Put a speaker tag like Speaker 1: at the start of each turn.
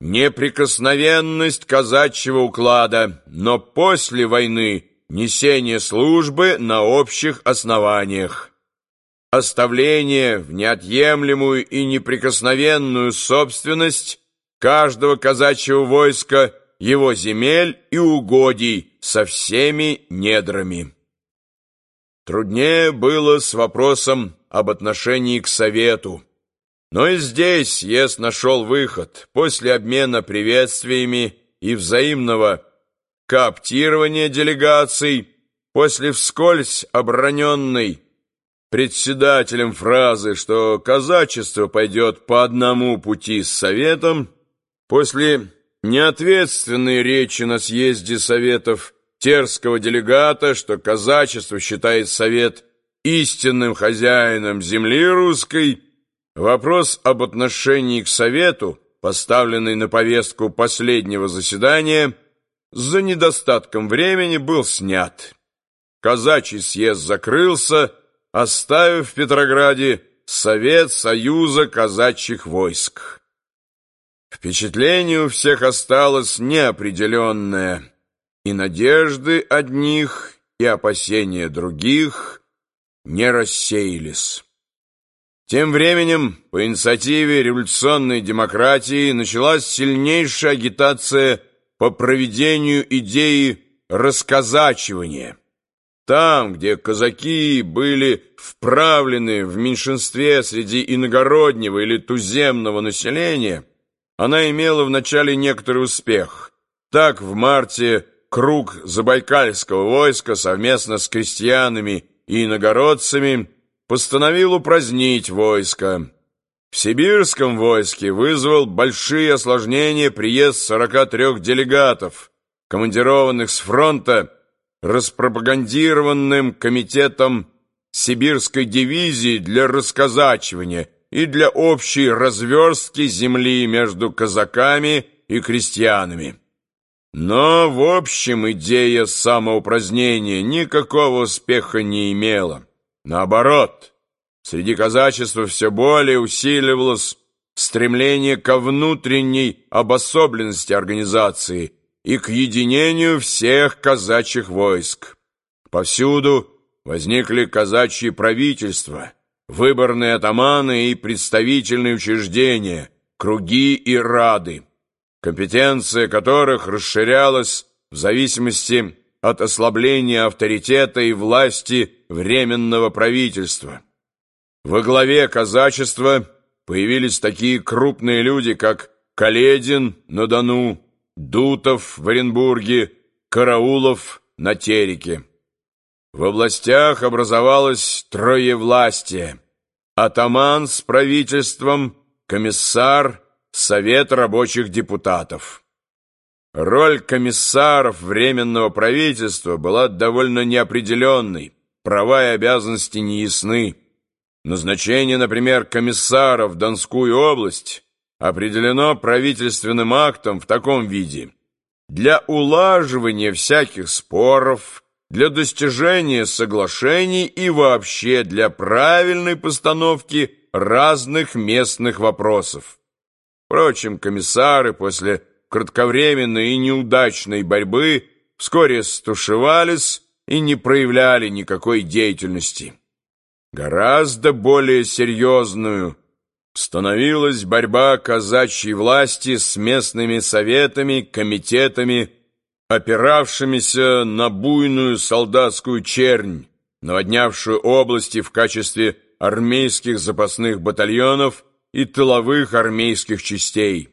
Speaker 1: неприкосновенность казачьего уклада, но после войны несение службы на общих основаниях. Оставление в неотъемлемую и неприкосновенную собственность каждого казачьего войска его земель и угодий со всеми недрами. Труднее было с вопросом об отношении к Совету. Но и здесь съезд нашел выход. После обмена приветствиями и взаимного кооптирования делегаций, после вскользь оброненной председателем фразы, что казачество пойдет по одному пути с Советом, после неответственной речи на съезде Советов терского делегата, что казачество считает Совет истинным хозяином земли русской, вопрос об отношении к Совету, поставленный на повестку последнего заседания, за недостатком времени был снят. Казачий съезд закрылся, оставив в Петрограде Совет Союза казачьих войск. Впечатление у всех осталось неопределенное, и надежды одних, и опасения других не рассеялись. Тем временем по инициативе революционной демократии началась сильнейшая агитация по проведению идеи расказачивания. Там, где казаки были вправлены в меньшинстве среди иногороднего или туземного населения, она имела вначале некоторый успех. Так, в марте круг Забайкальского войска совместно с крестьянами и иногородцами постановил упразднить войско. В сибирском войске вызвал большие осложнения приезд 43 делегатов, командированных с фронта распропагандированным комитетом сибирской дивизии для расказачивания и для общей разверстки земли между казаками и крестьянами. Но, в общем, идея самоупразднения никакого успеха не имела. Наоборот, среди казачества все более усиливалось стремление ко внутренней обособленности организации и к единению всех казачьих войск. Повсюду возникли казачьи правительства, выборные атаманы и представительные учреждения, круги и рады, компетенция которых расширялась в зависимости от ослабления авторитета и власти Временного правительства. Во главе казачества появились такие крупные люди, как Каледин на Дону, Дутов в Оренбурге, Караулов на Тереке. В областях образовалось троевластие. Атаман с правительством, комиссар, совет рабочих депутатов. Роль комиссаров Временного правительства была довольно неопределенной, права и обязанности неясны. Назначение, например, комиссара в Донскую область определено правительственным актом в таком виде. Для улаживания всяких споров, для достижения соглашений и вообще для правильной постановки разных местных вопросов. Впрочем, комиссары после кратковременной и неудачной борьбы вскоре стушевались и не проявляли никакой деятельности. Гораздо более серьезную становилась борьба казачьей власти с местными советами, комитетами, опиравшимися на буйную солдатскую чернь, наводнявшую области в качестве армейских запасных батальонов и тыловых армейских частей.